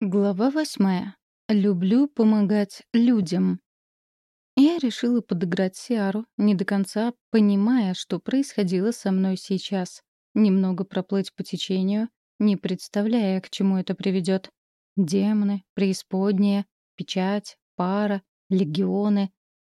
Глава восьмая. Люблю помогать людям. Я решила подыграть Сиару, не до конца понимая, что происходило со мной сейчас. Немного проплыть по течению, не представляя, к чему это приведет. Демоны, преисподняя, печать, пара, легионы.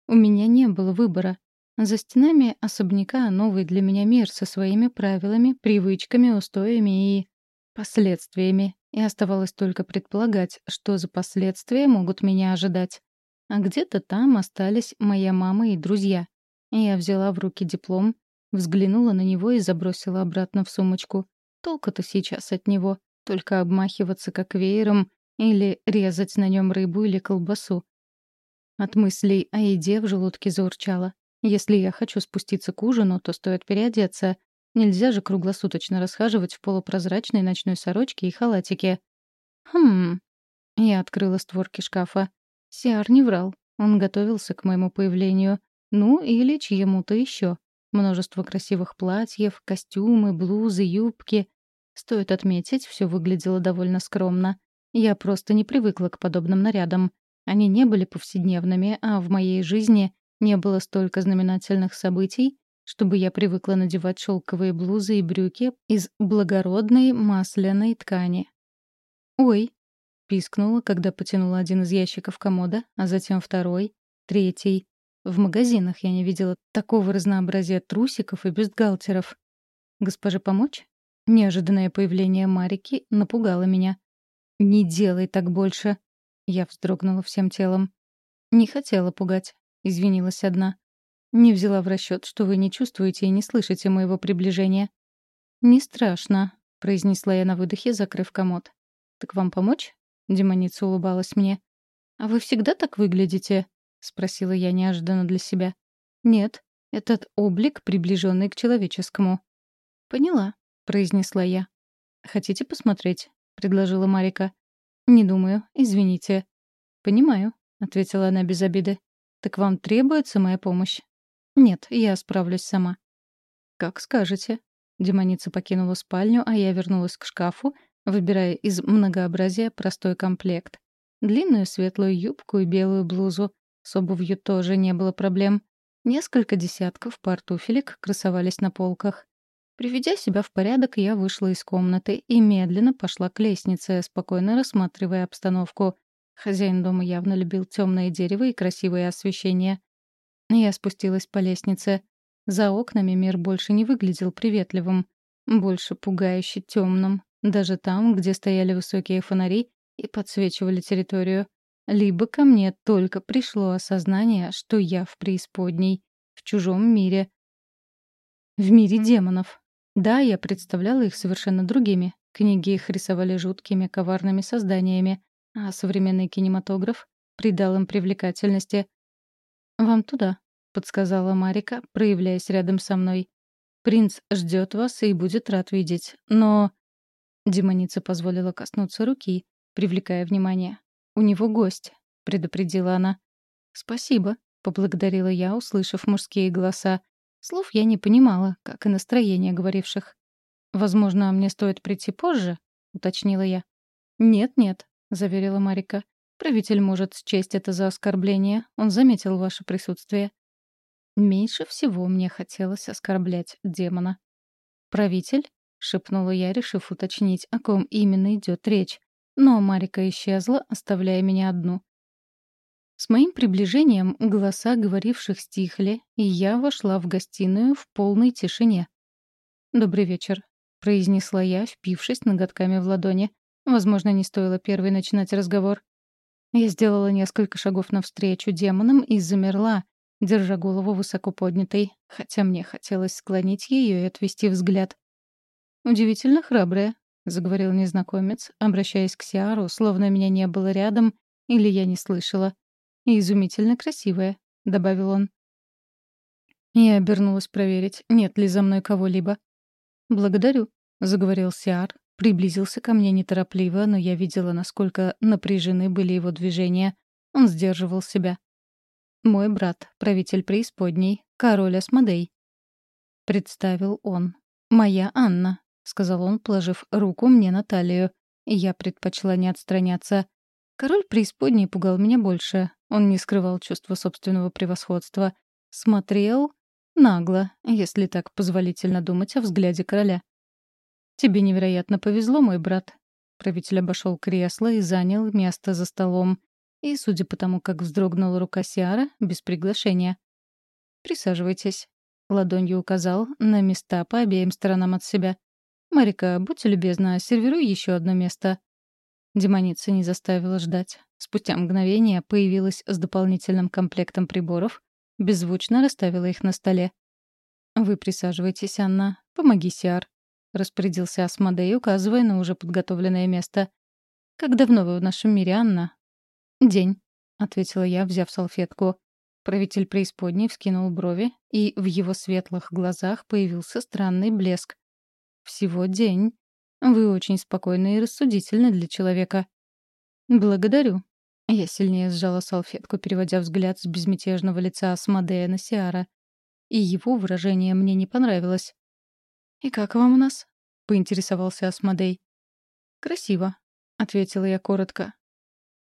У меня не было выбора. За стенами особняка новый для меня мир со своими правилами, привычками, устоями и последствиями, и оставалось только предполагать, что за последствия могут меня ожидать. А где-то там остались моя мама и друзья. Я взяла в руки диплом, взглянула на него и забросила обратно в сумочку. Толку-то сейчас от него, только обмахиваться как веером или резать на нем рыбу или колбасу. От мыслей о еде в желудке заурчало. Если я хочу спуститься к ужину, то стоит переодеться, Нельзя же круглосуточно расхаживать в полупрозрачной ночной сорочке и халатике. Хм. Я открыла створки шкафа. Сиар не врал. Он готовился к моему появлению. Ну, или чьему-то еще. Множество красивых платьев, костюмы, блузы, юбки. Стоит отметить, все выглядело довольно скромно. Я просто не привыкла к подобным нарядам. Они не были повседневными, а в моей жизни не было столько знаменательных событий, чтобы я привыкла надевать шелковые блузы и брюки из благородной масляной ткани. «Ой!» — пискнула, когда потянула один из ящиков комода, а затем второй, третий. В магазинах я не видела такого разнообразия трусиков и бюстгальтеров. «Госпоже помочь?» Неожиданное появление Марики напугало меня. «Не делай так больше!» Я вздрогнула всем телом. «Не хотела пугать», — извинилась одна. Не взяла в расчет, что вы не чувствуете и не слышите моего приближения. «Не страшно», — произнесла я на выдохе, закрыв комод. «Так вам помочь?» — демоница улыбалась мне. «А вы всегда так выглядите?» — спросила я неожиданно для себя. «Нет, этот облик, приближенный к человеческому». «Поняла», — произнесла я. «Хотите посмотреть?» — предложила Марика. «Не думаю, извините». «Понимаю», — ответила она без обиды. «Так вам требуется моя помощь?» «Нет, я справлюсь сама». «Как скажете». Демоница покинула спальню, а я вернулась к шкафу, выбирая из многообразия простой комплект. Длинную светлую юбку и белую блузу. С обувью тоже не было проблем. Несколько десятков пар туфелек красовались на полках. Приведя себя в порядок, я вышла из комнаты и медленно пошла к лестнице, спокойно рассматривая обстановку. Хозяин дома явно любил темное дерево и красивое освещение. Я спустилась по лестнице. За окнами мир больше не выглядел приветливым, больше пугающе темным, даже там, где стояли высокие фонари и подсвечивали территорию. Либо ко мне только пришло осознание, что я в преисподней, в чужом мире. В мире демонов. Да, я представляла их совершенно другими. Книги их рисовали жуткими, коварными созданиями, а современный кинематограф придал им привлекательности. «Вам туда», — подсказала Марика, проявляясь рядом со мной. «Принц ждет вас и будет рад видеть. Но...» Демоница позволила коснуться руки, привлекая внимание. «У него гость», — предупредила она. «Спасибо», — поблагодарила я, услышав мужские голоса. Слов я не понимала, как и настроение говоривших. «Возможно, мне стоит прийти позже?» — уточнила я. «Нет-нет», — заверила Марика. «Правитель может счесть это за оскорбление. Он заметил ваше присутствие». Меньше всего мне хотелось оскорблять демона. «Правитель?» — шепнула я, решив уточнить, о ком именно идет речь. Но Марика исчезла, оставляя меня одну. С моим приближением голоса говоривших стихли, и я вошла в гостиную в полной тишине. «Добрый вечер», — произнесла я, впившись ноготками в ладони. Возможно, не стоило первой начинать разговор. Я сделала несколько шагов навстречу демонам и замерла, держа голову высоко поднятой, хотя мне хотелось склонить ее и отвести взгляд. «Удивительно храбрая», — заговорил незнакомец, обращаясь к Сиару, словно меня не было рядом или я не слышала. «И изумительно красивая», — добавил он. Я обернулась проверить, нет ли за мной кого-либо. «Благодарю», — заговорил Сиар, приблизился ко мне неторопливо, но я видела, насколько напряжены были его движения. Он сдерживал себя. «Мой брат, правитель преисподней, король Асмодей», — представил он. «Моя Анна», — сказал он, положив руку мне на талию. я предпочла не отстраняться. Король преисподней пугал меня больше. Он не скрывал чувства собственного превосходства. Смотрел нагло, если так позволительно думать о взгляде короля. «Тебе невероятно повезло, мой брат». Правитель обошел кресло и занял место за столом. И, судя по тому, как вздрогнула рука Сиара, без приглашения. «Присаживайтесь», — ладонью указал на места по обеим сторонам от себя. «Марика, будьте любезна, сервируй еще одно место». Демоница не заставила ждать. Спустя мгновение появилась с дополнительным комплектом приборов, беззвучно расставила их на столе. «Вы присаживайтесь, Анна. Помоги, Сиар», — распорядился Асмодей, указывая на уже подготовленное место. «Как давно вы в нашем мире, Анна?» «День», — ответила я, взяв салфетку. Правитель преисподней вскинул брови, и в его светлых глазах появился странный блеск. «Всего день. Вы очень спокойны и рассудительны для человека». «Благодарю». Я сильнее сжала салфетку, переводя взгляд с безмятежного лица Асмодея на Сиара. И его выражение мне не понравилось. «И как вам у нас?» — поинтересовался Асмодей. «Красиво», — ответила я коротко.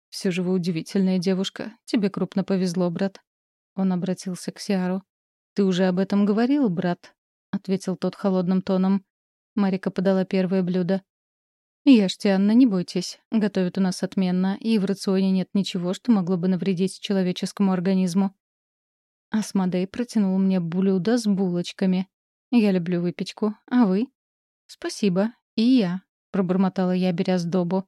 «Все же вы удивительная девушка. Тебе крупно повезло, брат. Он обратился к Сиару. «Ты уже об этом говорил, брат?» — ответил тот холодным тоном. Марика подала первое блюдо. «Ешьте, Анна, не бойтесь. Готовят у нас отменно, и в рационе нет ничего, что могло бы навредить человеческому организму». Асмодей протянул мне блюдо с булочками. «Я люблю выпечку. А вы?» «Спасибо. И я», — пробормотала я, беря сдобу.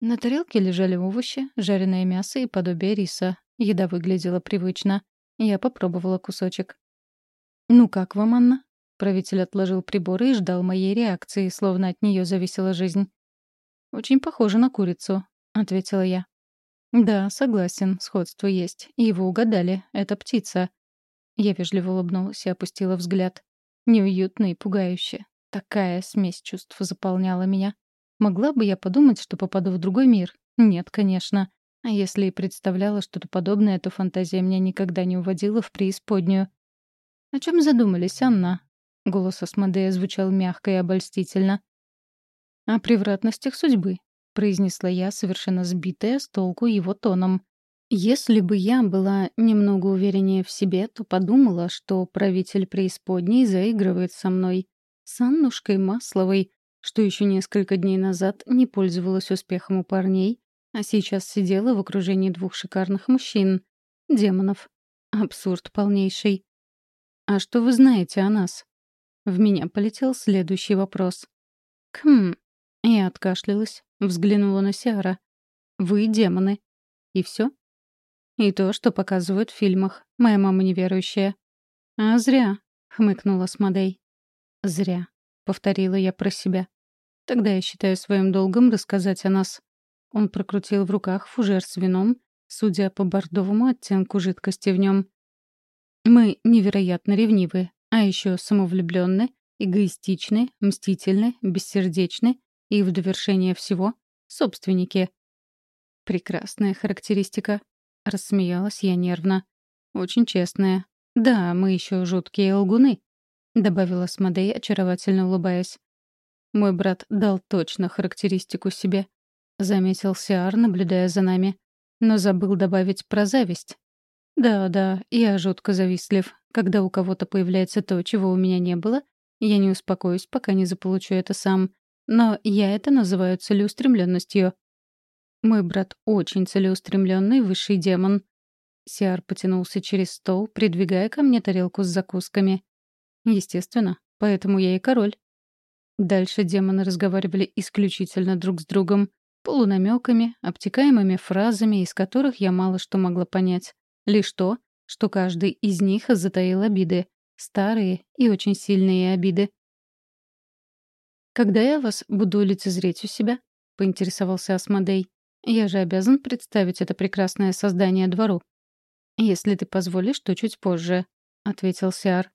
На тарелке лежали овощи, жареное мясо и подобие риса. Еда выглядела привычно. Я попробовала кусочек. «Ну как вам, Анна?» Правитель отложил приборы и ждал моей реакции, словно от нее зависела жизнь. «Очень похоже на курицу», — ответила я. «Да, согласен, сходство есть. Его угадали. Это птица». Я вежливо улыбнулась и опустила взгляд. Неуютно и пугающе. Такая смесь чувств заполняла меня. Могла бы я подумать, что попаду в другой мир? Нет, конечно. А если и представляла что-то подобное, то фантазия меня никогда не уводила в преисподнюю. «О чем задумались, Анна?» Голос Асмодея звучал мягко и обольстительно. «О превратностях судьбы», — произнесла я, совершенно сбитая с толку его тоном. Если бы я была немного увереннее в себе, то подумала, что правитель преисподней заигрывает со мной. С Аннушкой Масловой, что еще несколько дней назад не пользовалась успехом у парней, а сейчас сидела в окружении двух шикарных мужчин. Демонов. Абсурд полнейший. «А что вы знаете о нас?» В меня полетел следующий вопрос. «Хм...» Я откашлялась, взглянула на Сиара. «Вы демоны. И все? И то, что показывают в фильмах. Моя мама неверующая». «А зря», — хмыкнула Смодей. «Зря», — повторила я про себя. «Тогда я считаю своим долгом рассказать о нас. Он прокрутил в руках фужер с вином, судя по бордовому оттенку жидкости в нем. «Мы невероятно ревнивы, а еще самовлюбленны, эгоистичны, мстительны, бессердечны и, в довершение всего, собственники». «Прекрасная характеристика», — рассмеялась я нервно. «Очень честная. Да, мы еще жуткие лгуны», — добавила Смодей, очаровательно улыбаясь. Мой брат дал точно характеристику себе. — заметил Сиар, наблюдая за нами. Но забыл добавить про зависть. «Да-да, я жутко завистлив. Когда у кого-то появляется то, чего у меня не было, я не успокоюсь, пока не заполучу это сам. Но я это называю целеустремленностью. Мой брат очень целеустремленный высший демон. Сиар потянулся через стол, придвигая ко мне тарелку с закусками. Естественно, поэтому я и король. Дальше демоны разговаривали исключительно друг с другом полунамеками, обтекаемыми фразами, из которых я мало что могла понять. Лишь то, что каждый из них затаил обиды, старые и очень сильные обиды. «Когда я вас буду лицезреть у себя?» — поинтересовался Асмодей. «Я же обязан представить это прекрасное создание двору». «Если ты позволишь, то чуть позже», — ответил Сиар.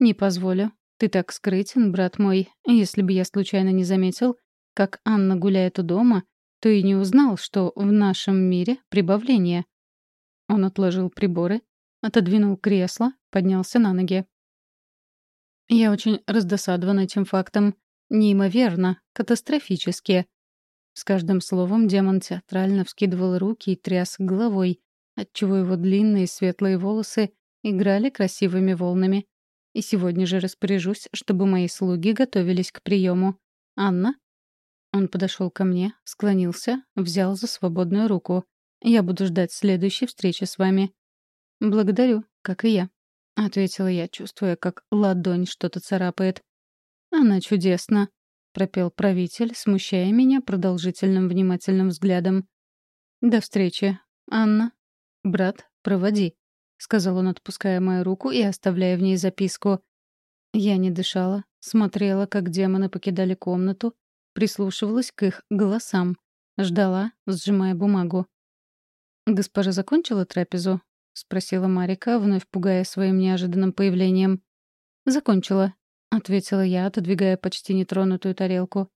«Не позволю. Ты так скрытен, брат мой. Если бы я случайно не заметил, как Анна гуляет у дома, то и не узнал, что в нашем мире прибавление. Он отложил приборы, отодвинул кресло, поднялся на ноги. Я очень раздосадован этим фактом. Неимоверно, катастрофически. С каждым словом демон театрально вскидывал руки и тряс головой, отчего его длинные светлые волосы играли красивыми волнами. И сегодня же распоряжусь, чтобы мои слуги готовились к приему. Анна? Он подошел ко мне, склонился, взял за свободную руку. Я буду ждать следующей встречи с вами. Благодарю, как и я, ответила я, чувствуя, как ладонь что-то царапает. Она чудесна, пропел правитель, смущая меня продолжительным внимательным взглядом. До встречи, Анна. Брат, проводи. — сказал он, отпуская мою руку и оставляя в ней записку. Я не дышала, смотрела, как демоны покидали комнату, прислушивалась к их голосам, ждала, сжимая бумагу. «Госпожа закончила трапезу?» — спросила Марика, вновь пугая своим неожиданным появлением. «Закончила», — ответила я, отодвигая почти нетронутую тарелку.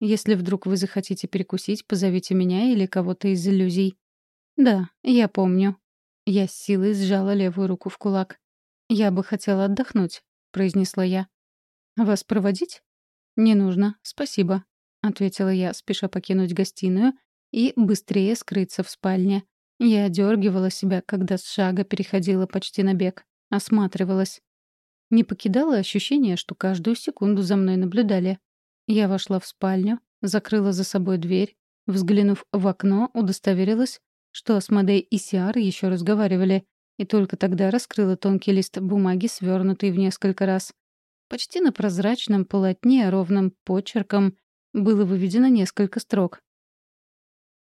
«Если вдруг вы захотите перекусить, позовите меня или кого-то из иллюзий». «Да, я помню», я с силой сжала левую руку в кулак. «Я бы хотела отдохнуть», — произнесла я. «Вас проводить?» «Не нужно, спасибо», — ответила я, спеша покинуть гостиную и быстрее скрыться в спальне. Я одергивала себя, когда с шага переходила почти на бег. Осматривалась. Не покидало ощущение, что каждую секунду за мной наблюдали. Я вошла в спальню, закрыла за собой дверь, взглянув в окно, удостоверилась, что Асмодей и Сиар еще разговаривали, и только тогда раскрыла тонкий лист бумаги, свернутый в несколько раз. Почти на прозрачном полотне ровным почерком было выведено несколько строк.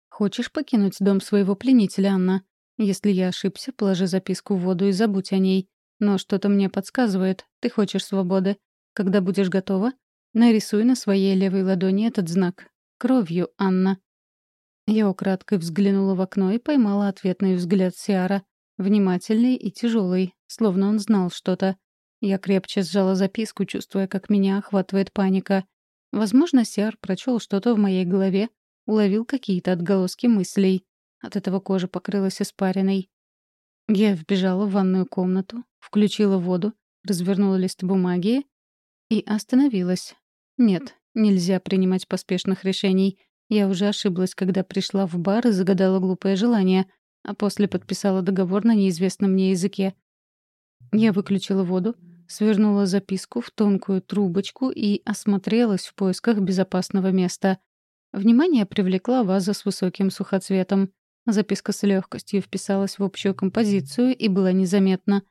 «Хочешь покинуть дом своего пленителя, Анна? Если я ошибся, положи записку в воду и забудь о ней. Но что-то мне подсказывает, ты хочешь свободы. Когда будешь готова, нарисуй на своей левой ладони этот знак. Кровью, Анна. Я украдкой взглянула в окно и поймала ответный взгляд Сиара. Внимательный и тяжелый, словно он знал что-то. Я крепче сжала записку, чувствуя, как меня охватывает паника. Возможно, Сиар прочел что-то в моей голове, уловил какие-то отголоски мыслей. От этого кожа покрылась испариной. Я вбежала в ванную комнату, включила воду, развернула лист бумаги и остановилась. Нет, нельзя принимать поспешных решений. Я уже ошиблась, когда пришла в бар и загадала глупое желание, а после подписала договор на неизвестном мне языке. Я выключила воду, свернула записку в тонкую трубочку и осмотрелась в поисках безопасного места. Внимание привлекла ваза с высоким сухоцветом. Записка с легкостью вписалась в общую композицию и была незаметна.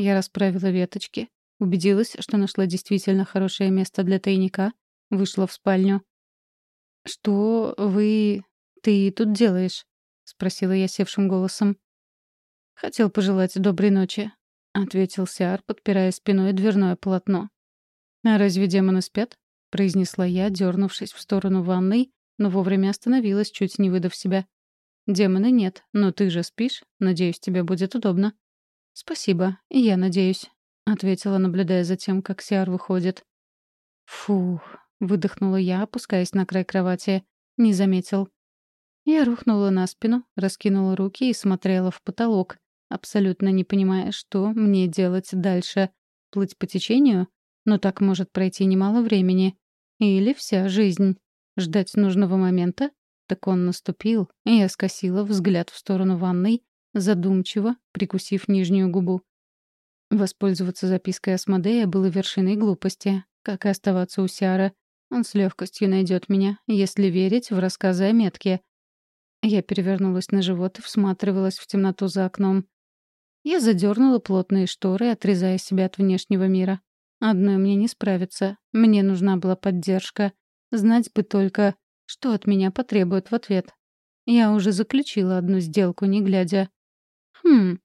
Я расправила веточки, убедилась, что нашла действительно хорошее место для тайника, вышла в спальню. «Что вы... ты тут делаешь?» — спросила я севшим голосом. «Хотел пожелать доброй ночи», — ответил Сиар, подпирая спиной дверное полотно. «А разве демоны спят?» — произнесла я, дернувшись в сторону ванной, но вовремя остановилась, чуть не выдав себя. «Демоны нет, но ты же спишь. Надеюсь, тебе будет удобно». «Спасибо, я надеюсь», — ответила, наблюдая за тем, как Сиар выходит. «Фух, Выдохнула я, опускаясь на край кровати. Не заметил. Я рухнула на спину, раскинула руки и смотрела в потолок, абсолютно не понимая, что мне делать дальше. Плыть по течению? Но так может пройти немало времени. Или вся жизнь. Ждать нужного момента? Так он наступил, и я скосила взгляд в сторону ванной, задумчиво, прикусив нижнюю губу. Воспользоваться запиской Асмодея было вершиной глупости, как и оставаться у Сиара. Он с легкостью найдет меня, если верить в рассказы о метке. Я перевернулась на живот и всматривалась в темноту за окном. Я задернула плотные шторы, отрезая себя от внешнего мира. Одной мне не справиться. Мне нужна была поддержка. Знать бы только, что от меня потребуют в ответ. Я уже заключила одну сделку, не глядя. Хм.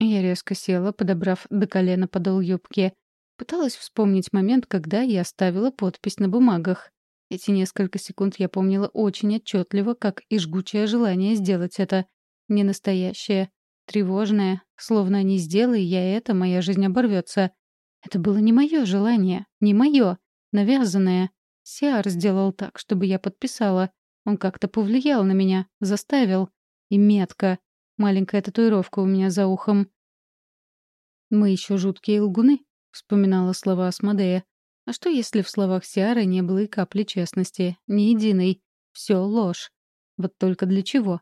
Я резко села, подобрав до колена подол юбки. Пыталась вспомнить момент, когда я оставила подпись на бумагах. Эти несколько секунд я помнила очень отчетливо, как и жгучее желание сделать это. Не настоящее, тревожное, словно не сделай я это, моя жизнь оборвется. Это было не мое желание, не мое, навязанное. Сиар сделал так, чтобы я подписала. Он как-то повлиял на меня, заставил. И метка. Маленькая татуировка у меня за ухом. Мы еще жуткие лгуны, Вспоминала слова Асмодея. А что, если в словах Сиары не было и капли честности, ни единой? все ложь. Вот только для чего?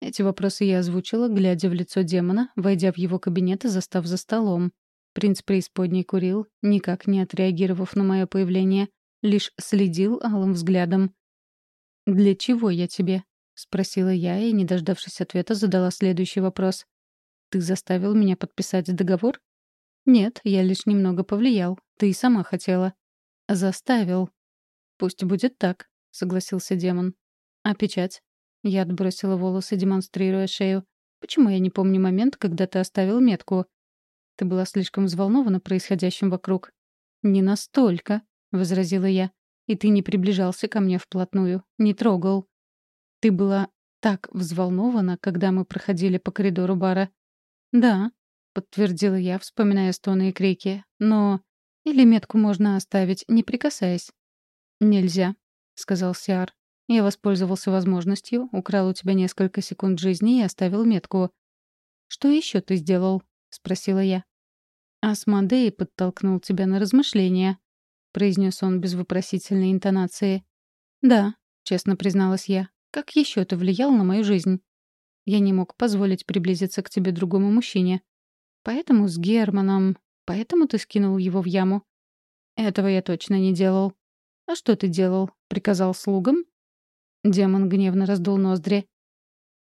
Эти вопросы я озвучила, глядя в лицо демона, войдя в его кабинет и застав за столом. Принц преисподней курил, никак не отреагировав на мое появление, лишь следил алым взглядом. «Для чего я тебе?» — спросила я и, не дождавшись ответа, задала следующий вопрос. «Ты заставил меня подписать договор?» «Нет, я лишь немного повлиял. Ты и сама хотела». «Заставил». «Пусть будет так», — согласился демон. «А печать?» Я отбросила волосы, демонстрируя шею. «Почему я не помню момент, когда ты оставил метку?» Ты была слишком взволнована происходящим вокруг. «Не настолько», — возразила я. «И ты не приближался ко мне вплотную, не трогал». «Ты была так взволнована, когда мы проходили по коридору бара». «Да», — подтвердила я, вспоминая стоны и крики. «Но...» «Или метку можно оставить, не прикасаясь?» «Нельзя», — сказал Сиар. Я воспользовался возможностью, украл у тебя несколько секунд жизни и оставил метку. «Что еще ты сделал?» — спросила я. «Асмодей подтолкнул тебя на размышления», — произнес он без вопросительной интонации. «Да», — честно призналась я. «Как еще ты влиял на мою жизнь?» «Я не мог позволить приблизиться к тебе другому мужчине. Поэтому с Германом... Поэтому ты скинул его в яму?» «Этого я точно не делал». «А что ты делал? Приказал слугам?» Демон гневно раздул ноздри.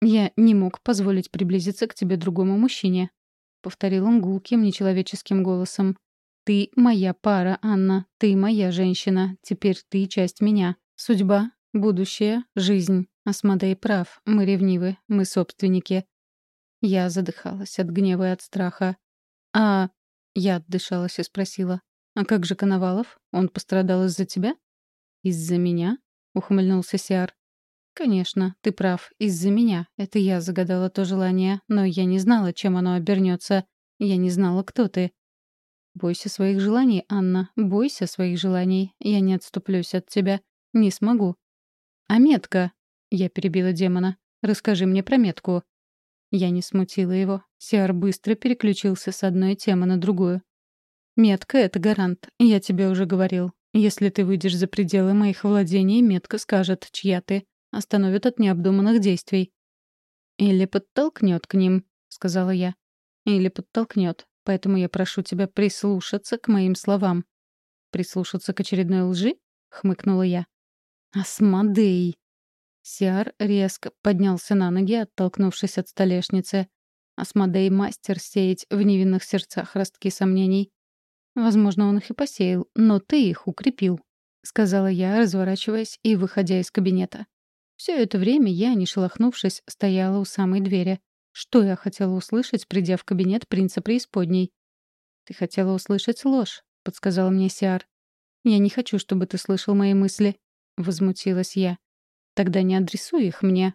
«Я не мог позволить приблизиться к тебе другому мужчине», — повторил он гулким, нечеловеческим голосом. «Ты моя пара, Анна. Ты моя женщина. Теперь ты часть меня. Судьба, будущее, жизнь. Асмодей прав. Мы ревнивы. Мы собственники». Я задыхалась от гнева и от страха. «А...» — я отдышалась и спросила. «А как же Коновалов? Он пострадал из-за тебя?» «Из-за меня?» — ухмыльнулся Сиар. «Конечно, ты прав. Из-за меня. Это я загадала то желание, но я не знала, чем оно обернется. Я не знала, кто ты». «Бойся своих желаний, Анна. Бойся своих желаний. Я не отступлюсь от тебя. Не смогу». «А метка?» — я перебила демона. «Расскажи мне про метку». Я не смутила его. Сиар быстро переключился с одной темы на другую. «Метка — это гарант. Я тебе уже говорил. Если ты выйдешь за пределы моих владений, метка скажет, чья ты остановит от необдуманных действий. «Или подтолкнет к ним», — сказала я. «Или подтолкнет. Поэтому я прошу тебя прислушаться к моим словам». «Прислушаться к очередной лжи?» — хмыкнула я. «Асмодей!» Сиар резко поднялся на ноги, оттолкнувшись от столешницы. Асмодей — мастер сеять в невинных сердцах ростки сомнений. Возможно, он их и посеял, но ты их укрепил, — сказала я, разворачиваясь и выходя из кабинета. Все это время я, не шелохнувшись, стояла у самой двери. Что я хотела услышать, придя в кабинет принца преисподней? «Ты хотела услышать ложь», — подсказал мне Сиар. «Я не хочу, чтобы ты слышал мои мысли», — возмутилась я. «Тогда не адресуй их мне»,